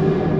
you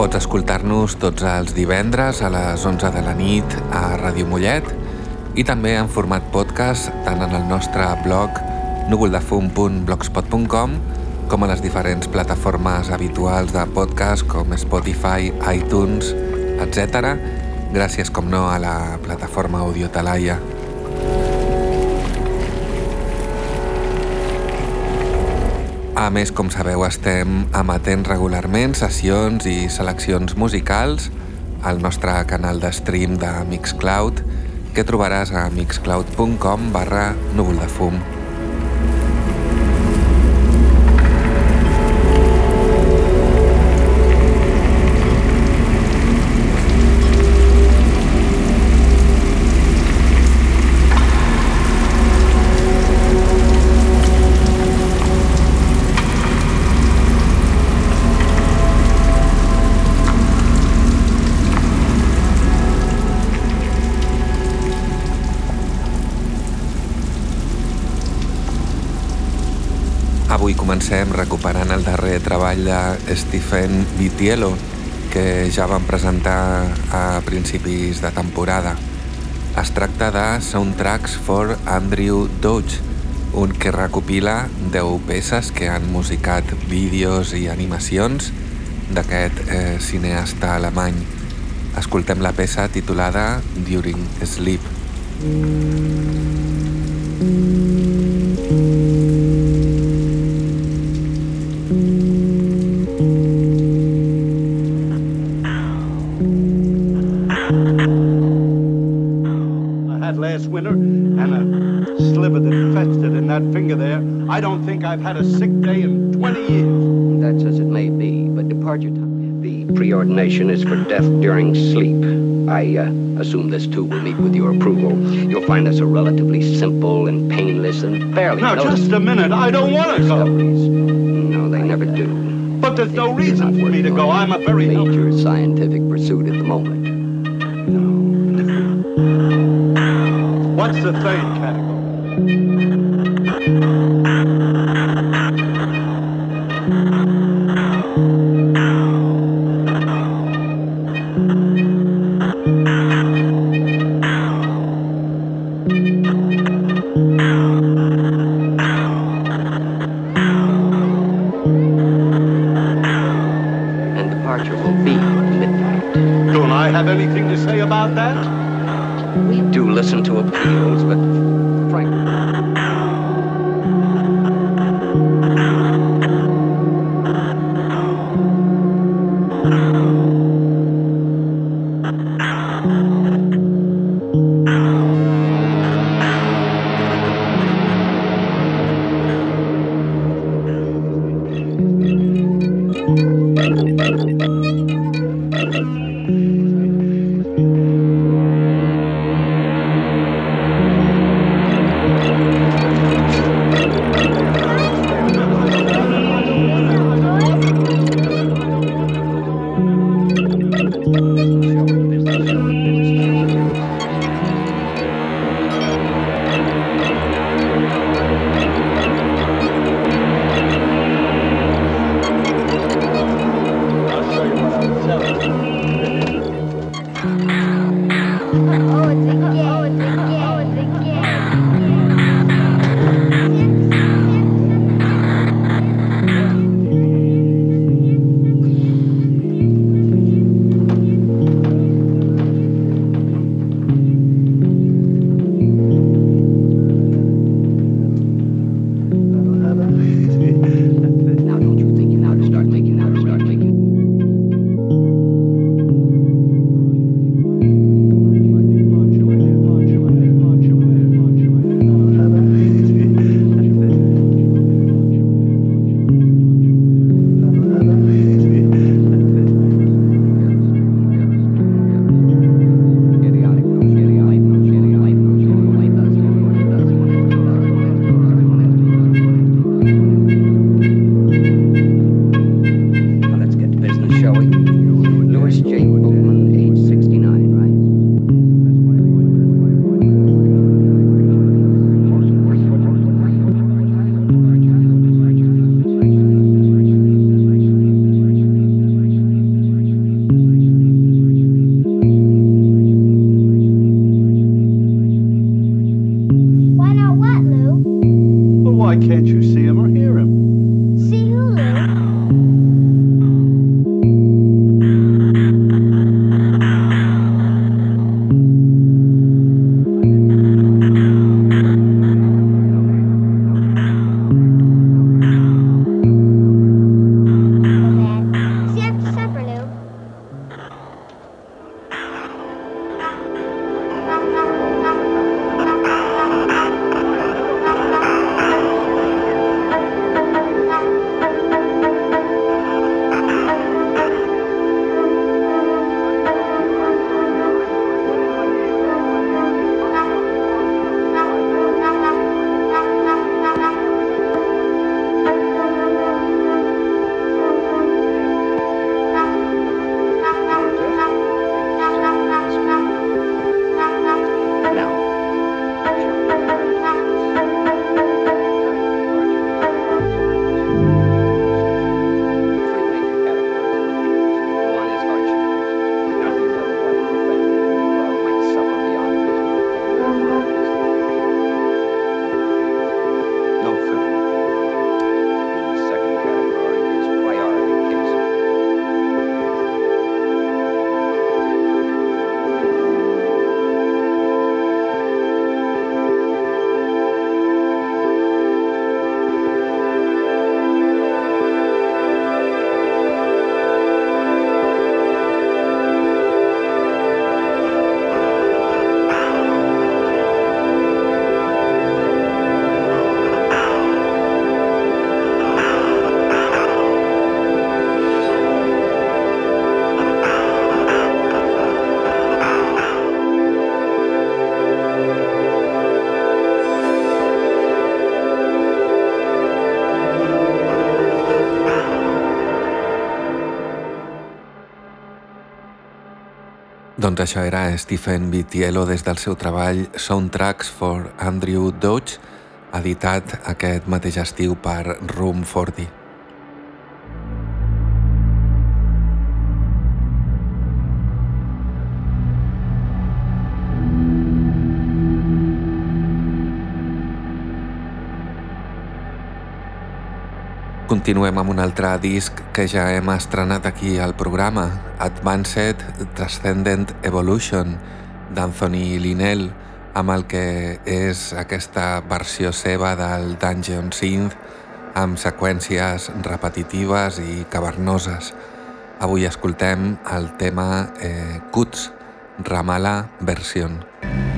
Pots escoltar-nos tots els divendres a les 11 de la nit a Ràdio Mollet i també en format podcast tant en el nostre blog núvoldefum.blogspot.com com a les diferents plataformes habituals de podcast com Spotify, iTunes, etc. Gràcies, com no, a la plataforma Audio Talaia. A més, com sabeu, estem emetent regularment sessions i seleccions musicals al nostre canal de stream de Mixcloud que trobaràs a mixcloud.com barra núvol comencem recuperant el darrer treball de Stephen Vitiello, que ja vam presentar a principis de temporada. Es tracta de Soundtracks for Andrew Dodge, un que recopila 10 peces que han musicat vídeos i animacions d'aquest eh, cineasta alemany. Escoltem la peça titulada During Sleep. Mm. I don't think I've had a sick day in 20 years. That's as it may be, but departure time. The preordination is for death during sleep. I uh, assume this too will meet with your approval. You'll find this a relatively simple and painless and fairly. Now, just a minute. I don't want to go. No, they never do. But there's no reason for me to go. I'm a very major scientific pursuit at the moment. What's the third category? And departure will be midnight. Don't I have anything to say about that? Do listen to appeals, but can't you see him or hear him? Això era Stephen Vitiello des del seu treball Soundtracks for Andrew Dodge, editat aquest mateix estiu per Room 40. Continuem amb un altre disc que ja hem estrenat aquí al programa, Advanced Transcendent Evolution, d'Anthony Linnell, amb el que és aquesta versió seva del Dungeon Synth amb seqüències repetitives i cavernoses. Avui escoltem el tema eh, Cuts, Ramala Version. Dad.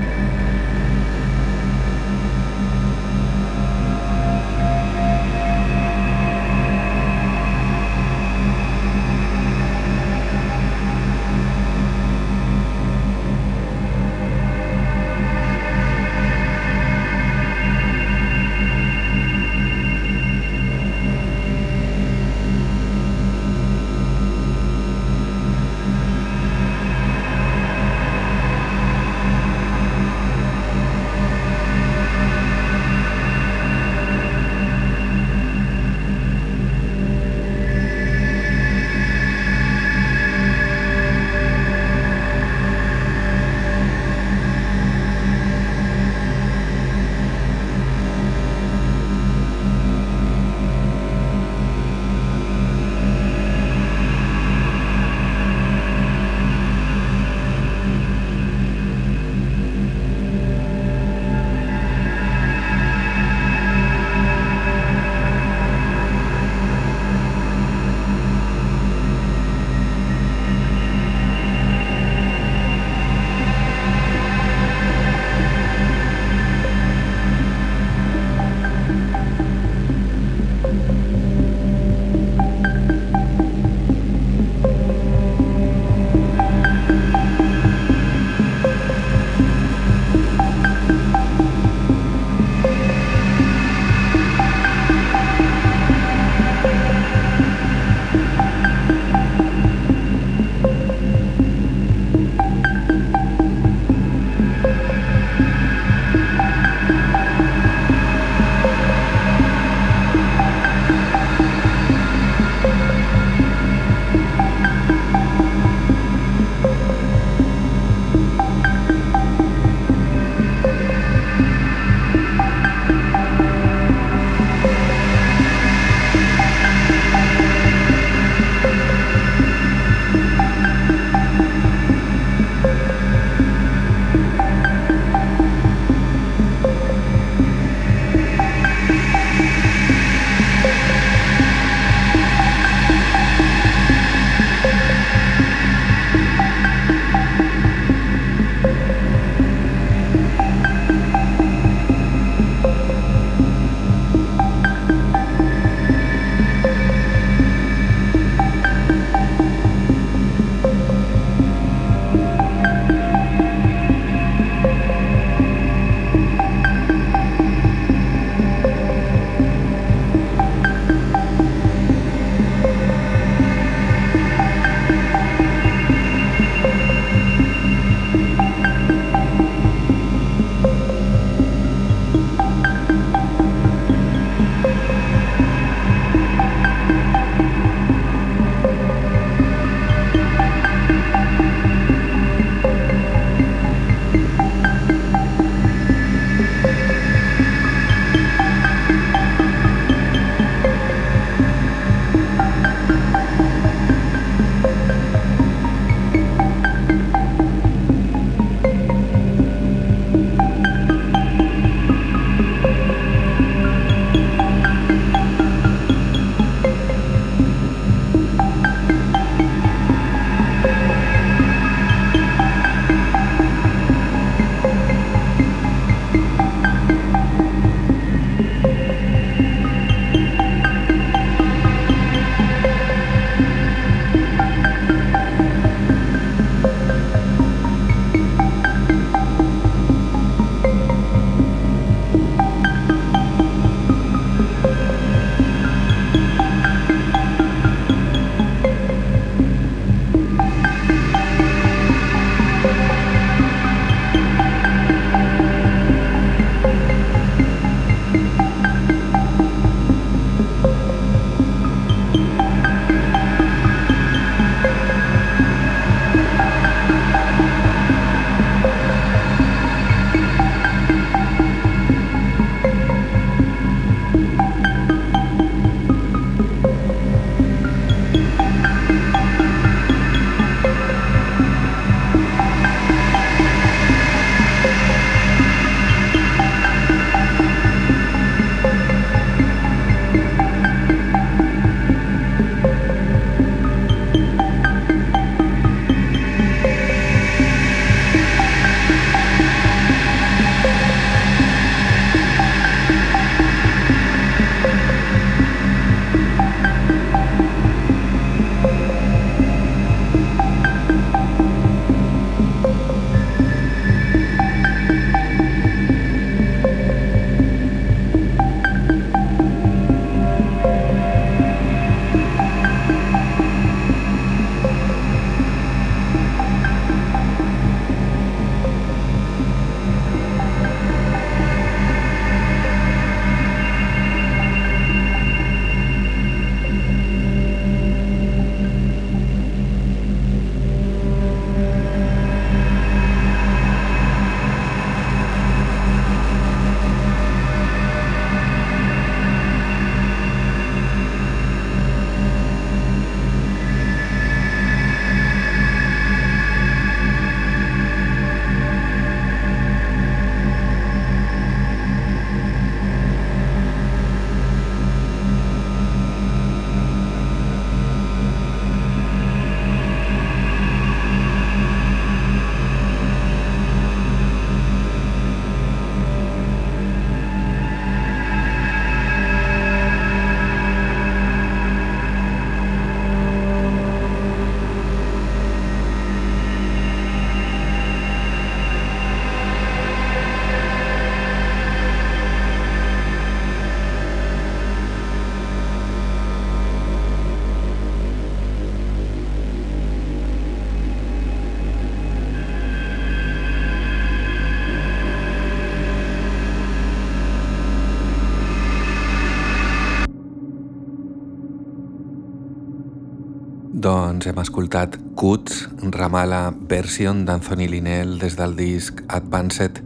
Doncs hem escoltat Cuts, Ramala Version d'Anthony Linnell des del disc Advanced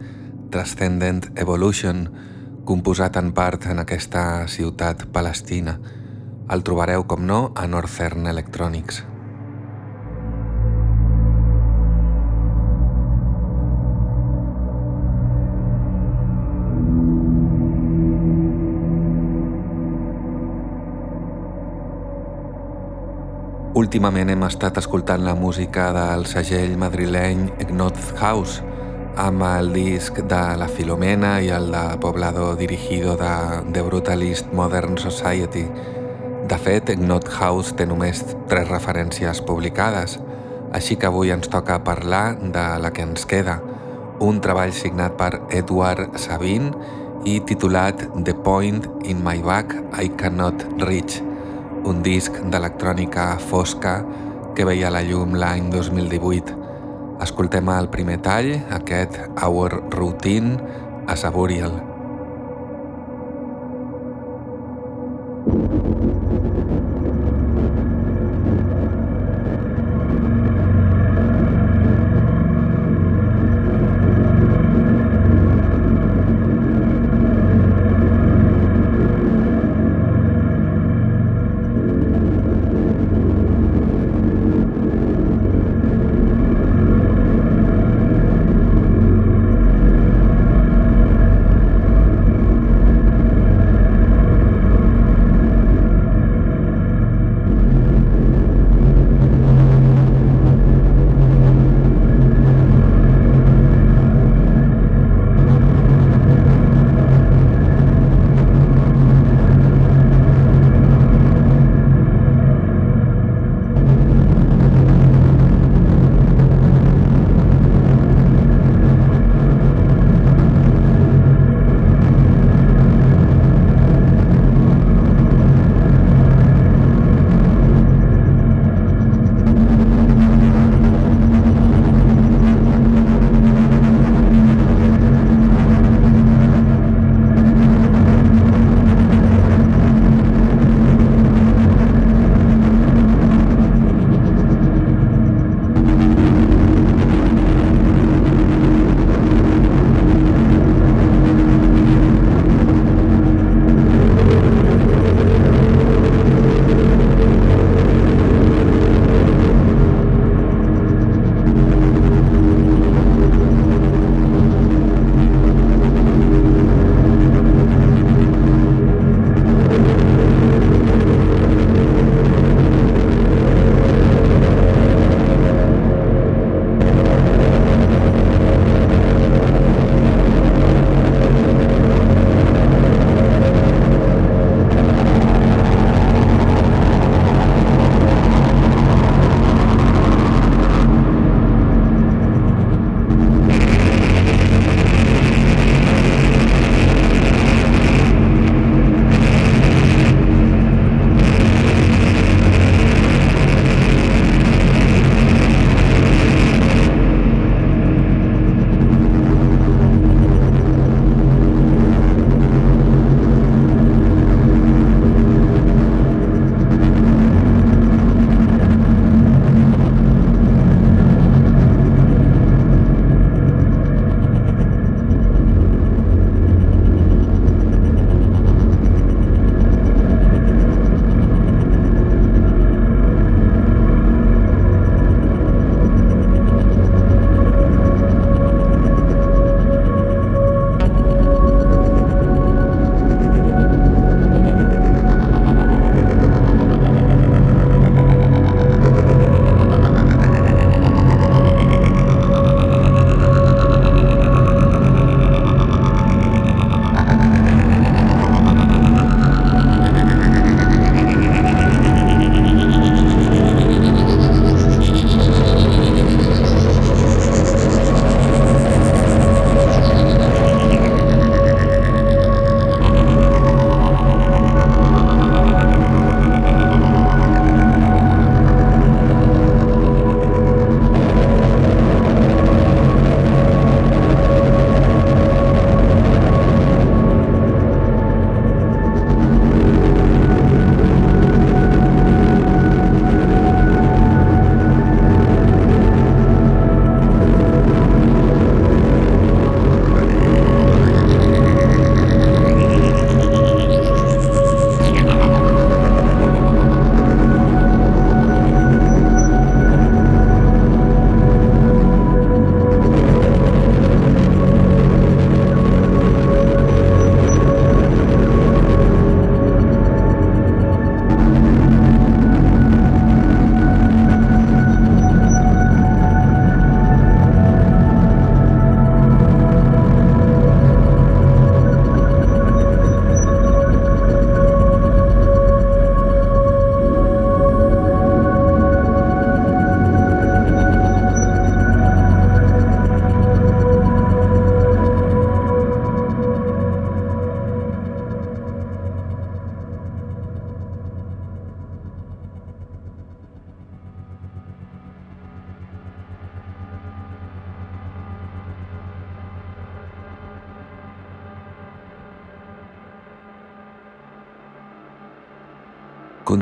Transcendent Evolution, composat en part en aquesta ciutat palestina. El trobareu, com no, a Northern Electronics. Últimament hem estat escoltant la música del segell madrileny Gnot House amb el disc de La Filomena i el de Poblado Dirigido de The Brutalist Modern Society. De fet, Gnot House té només tres referències publicades, així que avui ens toca parlar de la que ens queda, un treball signat per Edward Sabin i titulat The Point in My Back I Cannot Reach, un disc d'electrònica fosca que veia la llum l'any 2018. Escoltem el primer tall, aquest Our Routine a Saburial.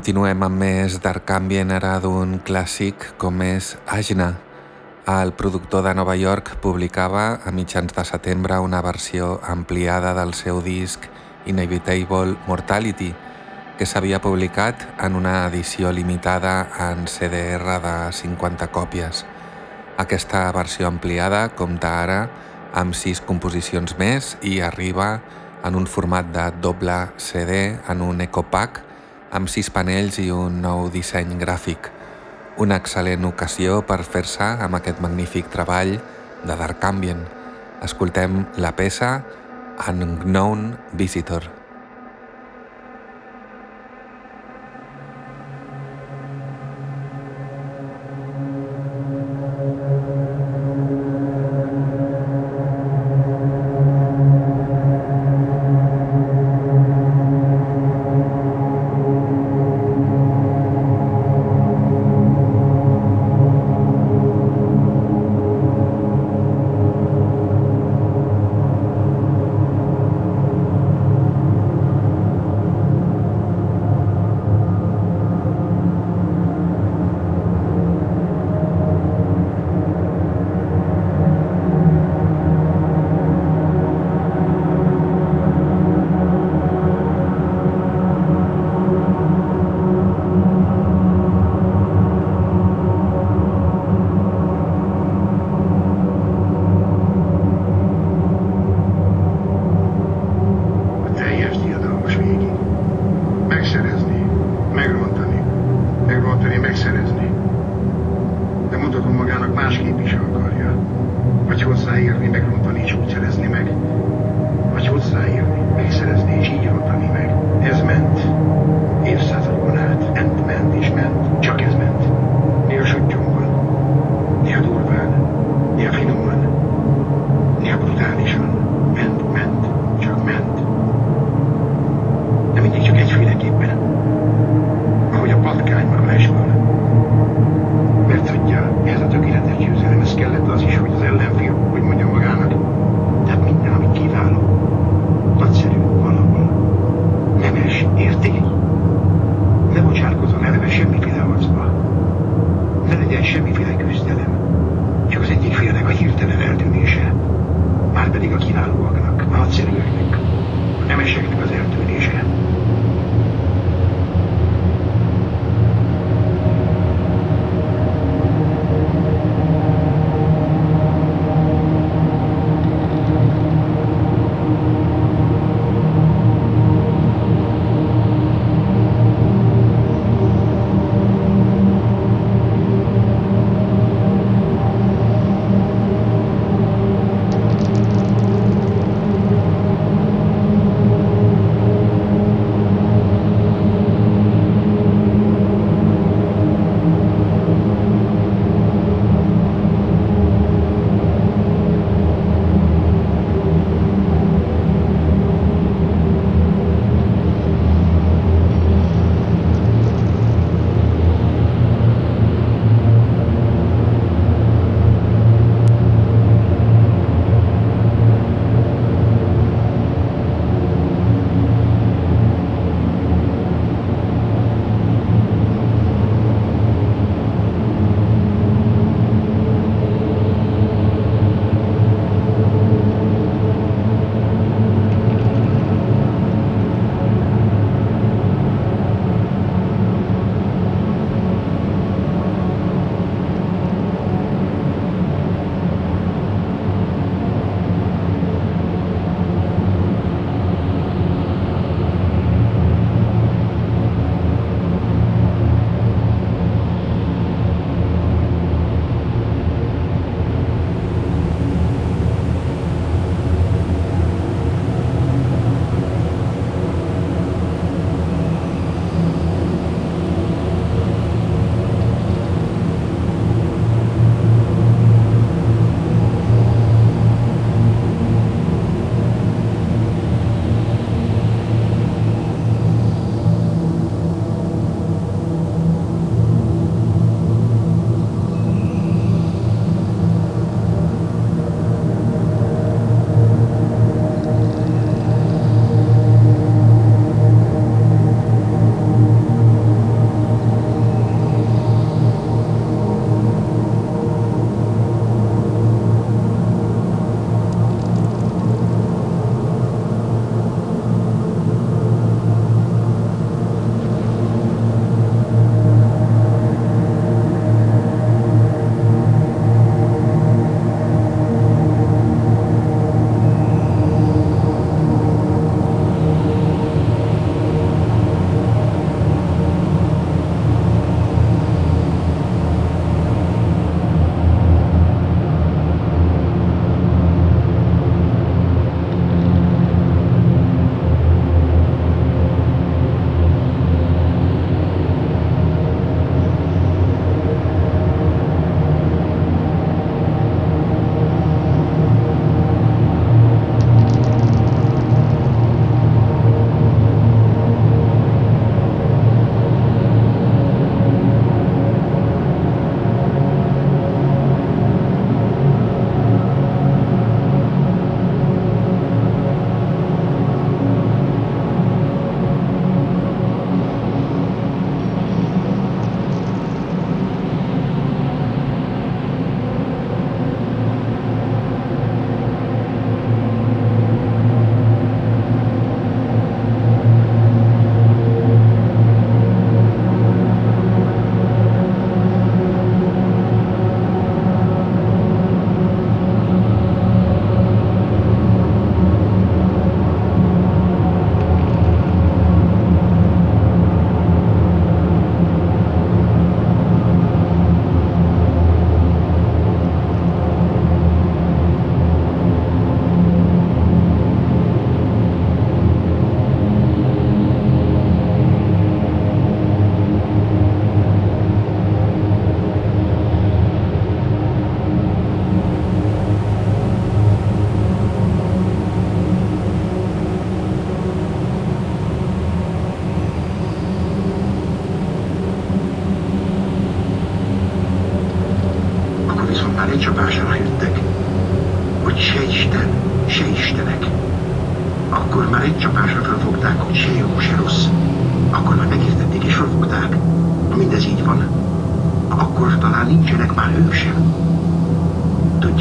Continuem amb més Dark Ambient ara d'un clàssic com és Ajna. El productor de Nova York publicava a mitjans de setembre una versió ampliada del seu disc Inevitable Mortality, que s'havia publicat en una edició limitada en CDR de 50 còpies. Aquesta versió ampliada compta ara amb 6 composicions més i arriba en un format de doble CD en un ecopack amb sis panells i un nou disseny gràfic. Una excel·lent ocasió per fer-se amb aquest magnífic treball de Dark Ambient. Escoltem la peça Unknown Visitor.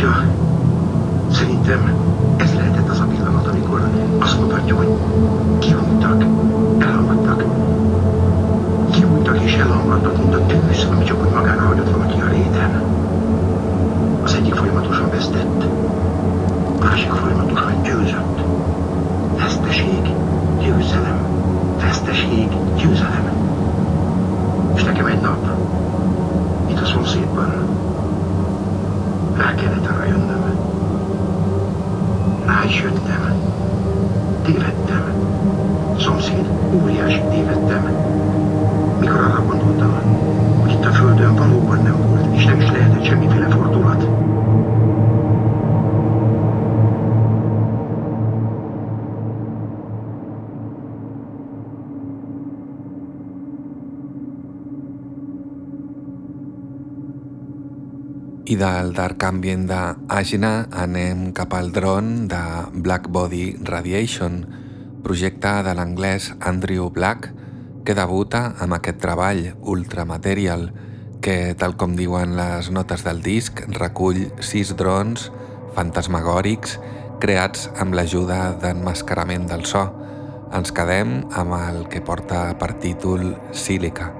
Tudja, szerintem ez lehetett az a pillanat, amikor azt mondhatjuk, hogy kihújtak, elhamadtak. Kihújtak és elhamadtak, mint a tűz, ami csak úgy magára hagyott valaki a réten. Az egyik folyamatosan vesztett, a másik folyamatosan győzött. Veszteség, győzelem, veszteség, győzelem. És nekem egy nap, itt a szomszédban, kellett arra jönnöm. Rá. Tévedtem. Szomszéd, óriási tévedtem. Mikor arra gondoltam, hogy itt a földön valóban nem volt, és nem is lehetett semmiféle fordulat. I del Dark Ambient d'Agina anem cap al dron de Black Body Radiation, projecte de l'anglès Andrew Black, que debuta amb aquest treball, Ultramaterial, que, tal com diuen les notes del disc, recull sis drons fantasmagòrics creats amb l'ajuda d'enmascarament del so. Ens quedem amb el que porta per títol Sílica.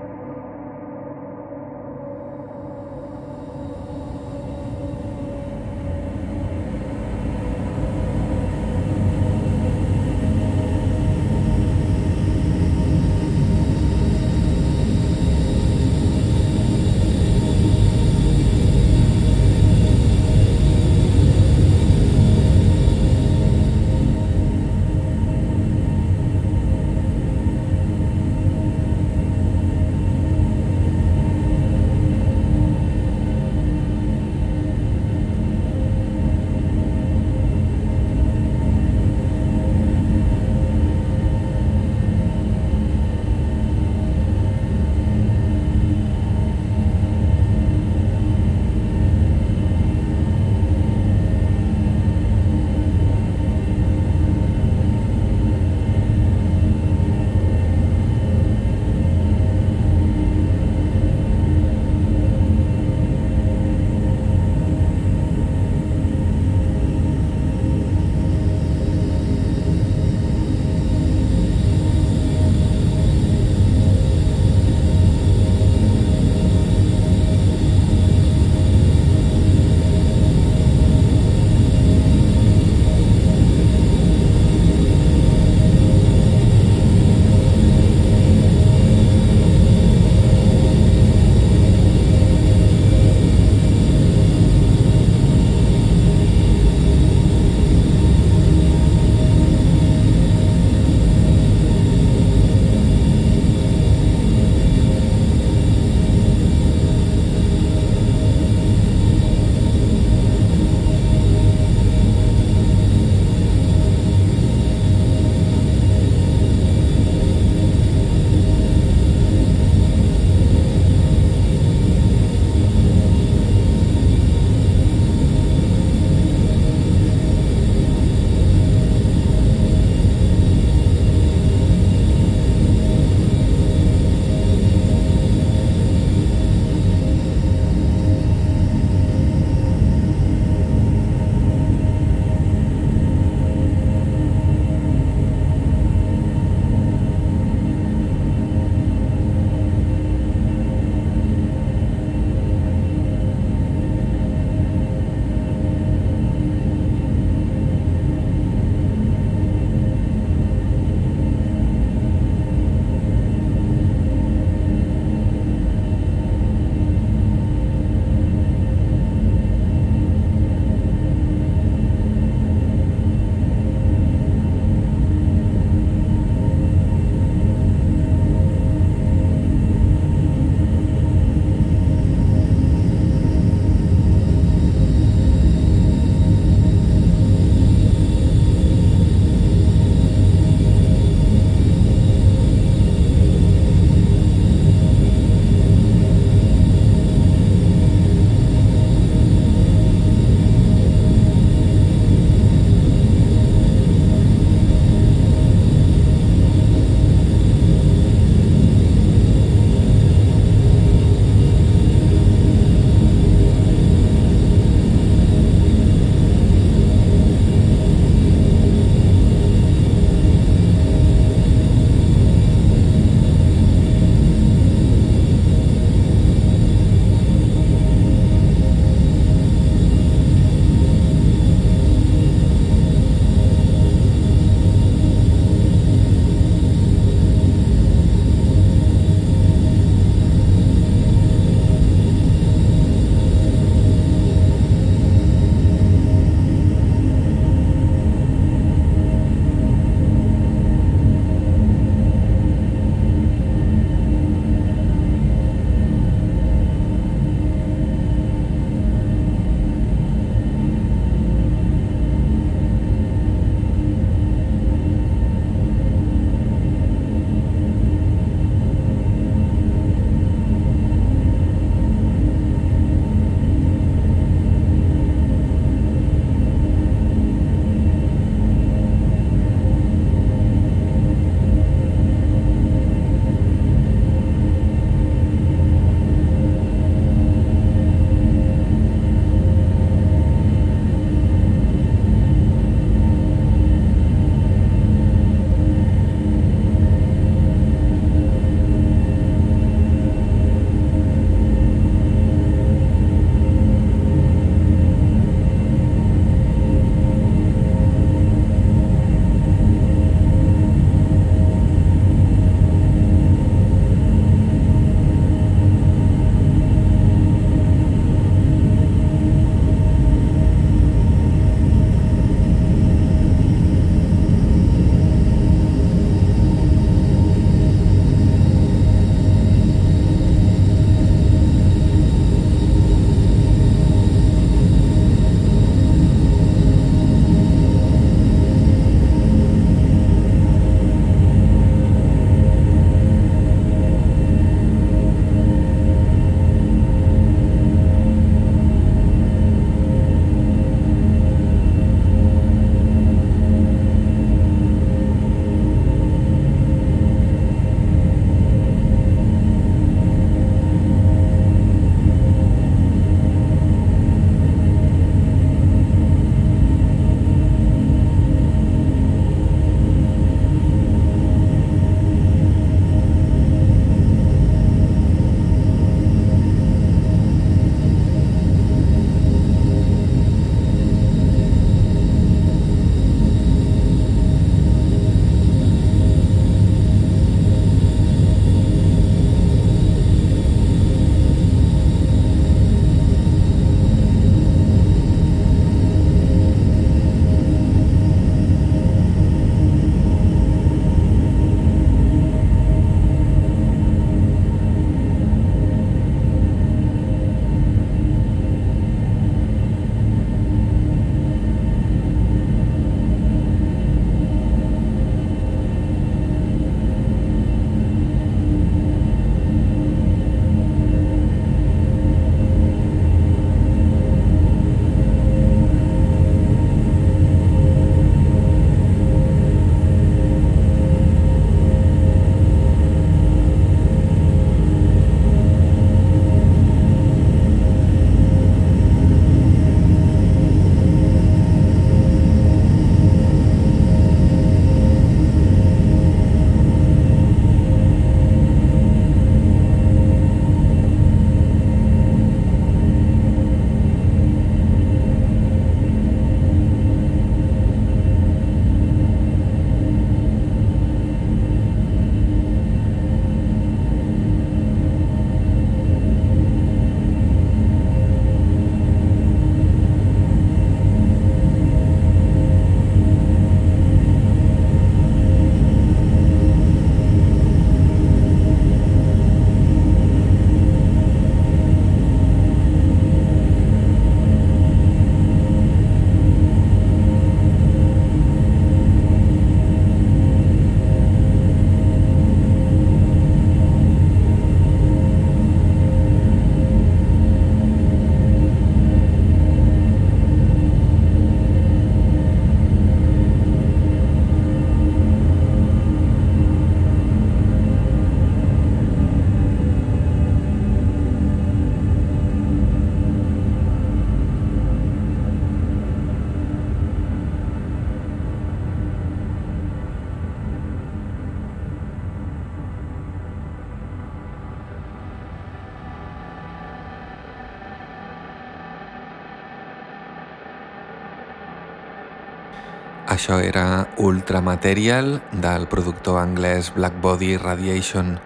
Això era Ultramaterial del productor anglès Blackbody Radiation,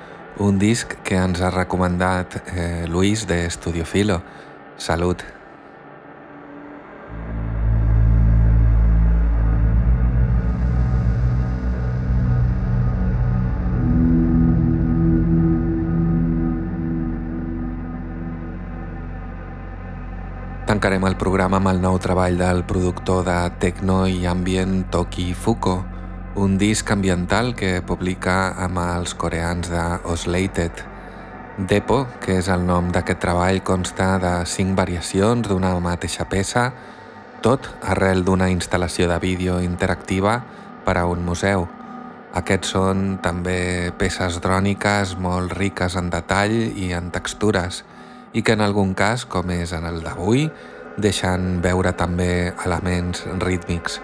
un disc que ens ha recomandat eh, Luis de Studiofilo. Salut! Tancarem el programa amb el nou treball del productor de techno i ambient Toki Fuko, un disc ambiental que publica amb els coreans de Oslated. Depo, que és el nom d'aquest treball, consta de cinc variacions d'una mateixa peça, tot arrel d'una instal·lació de vídeo interactiva per a un museu. Aquests són també peces dròniques molt riques en detall i en textures, i que en algun cas, com és en el d'avui, deixen veure també elements rítmics.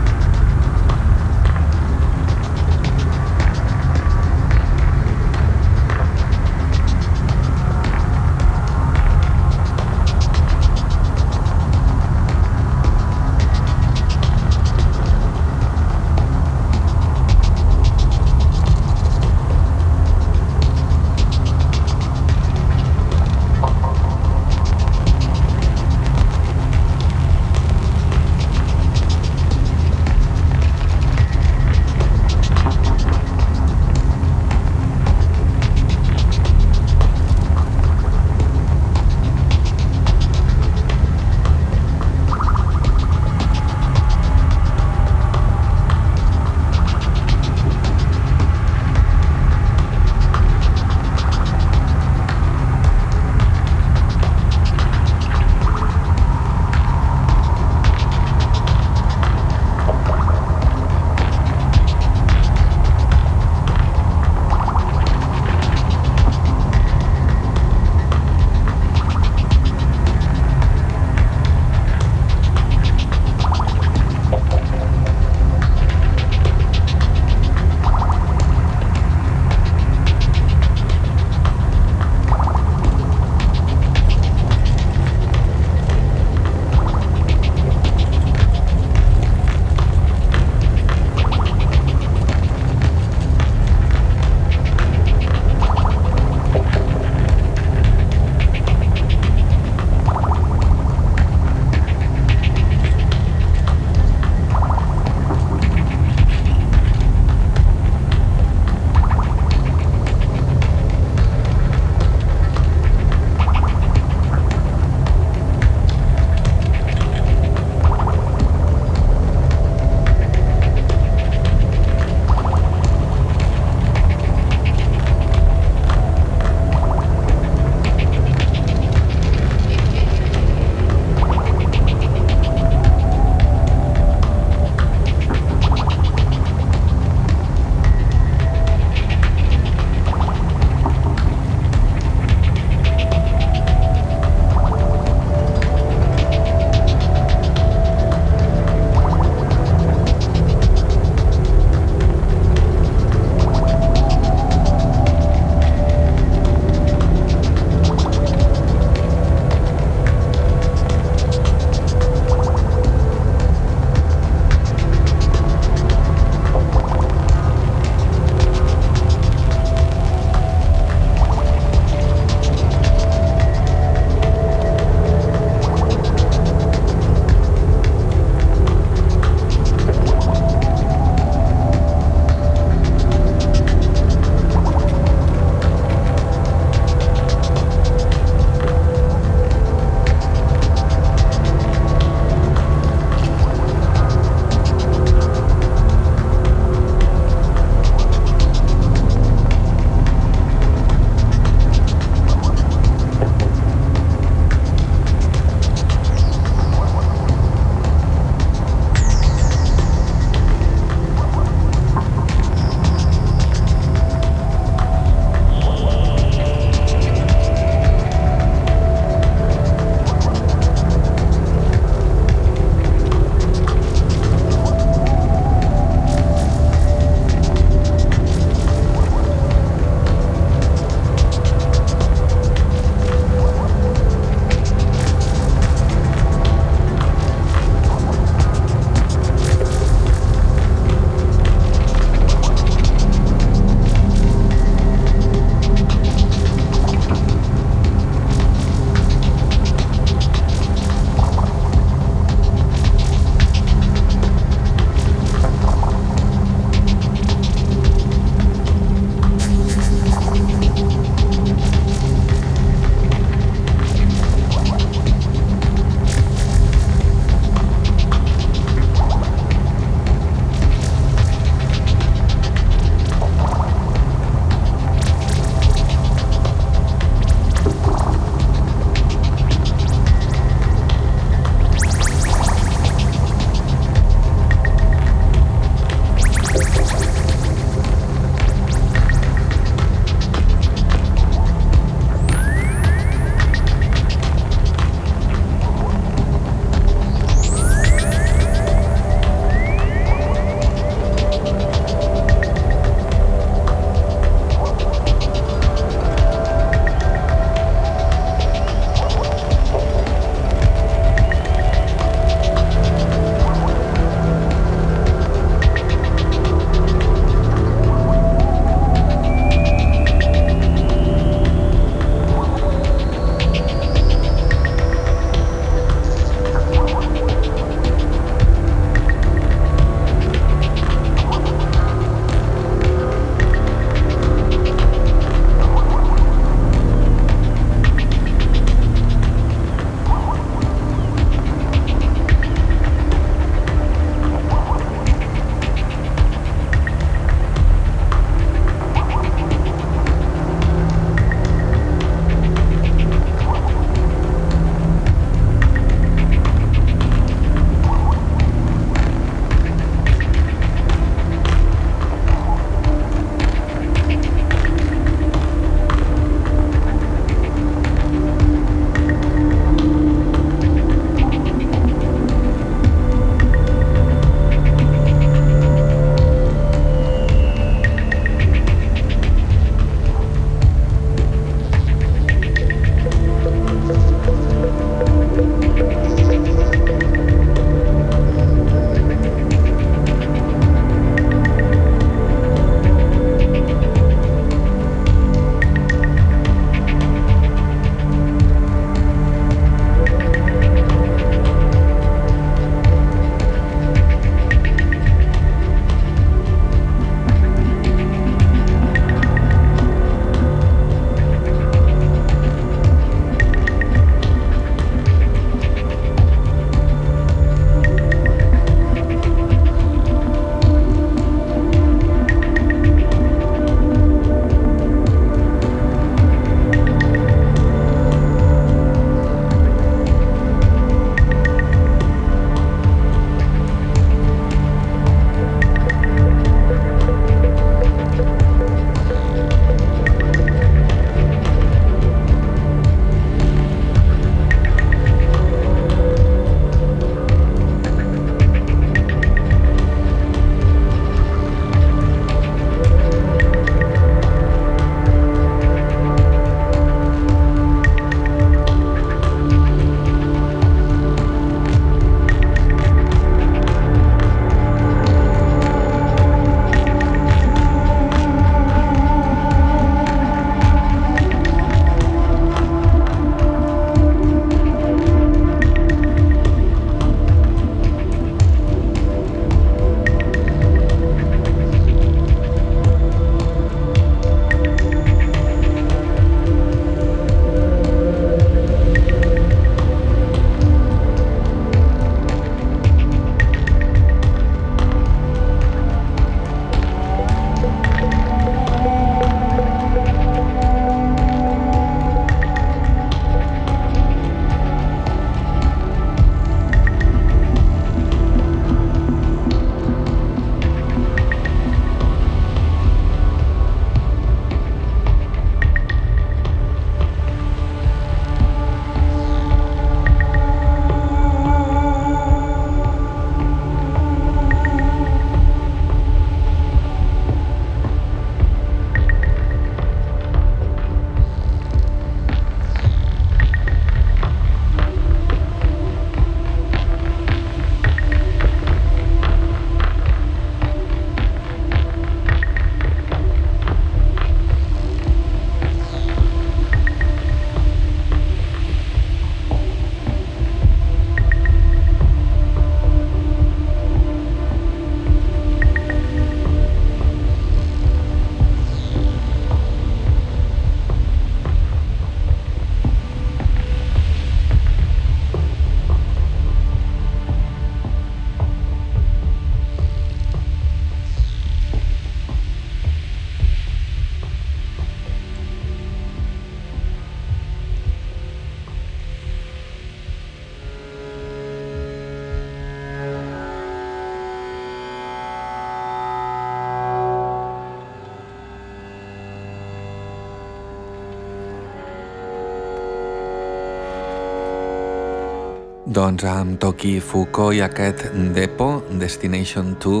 Doncs amb Toki Fuko i aquest Depo, Destination 2,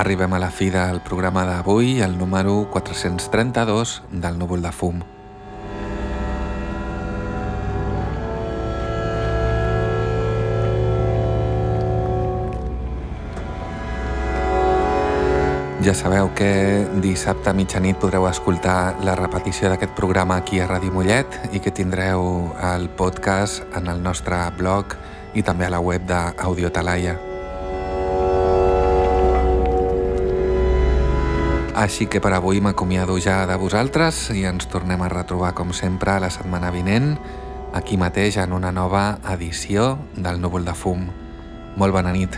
arribem a la fi del programa d'avui, el número 432 del núvol de fum. Ja sabeu que dissabte a mitjanit podreu escoltar la repetició d'aquest programa aquí a Ràdio Mollet i que tindreu el podcast en el nostre blog i també a la web d'Audio Talaia. Així que per avui m'acomiado ja de vosaltres i ens tornem a retrobar com sempre la setmana vinent aquí mateix en una nova edició del Núvol de Fum. Molt bona nit.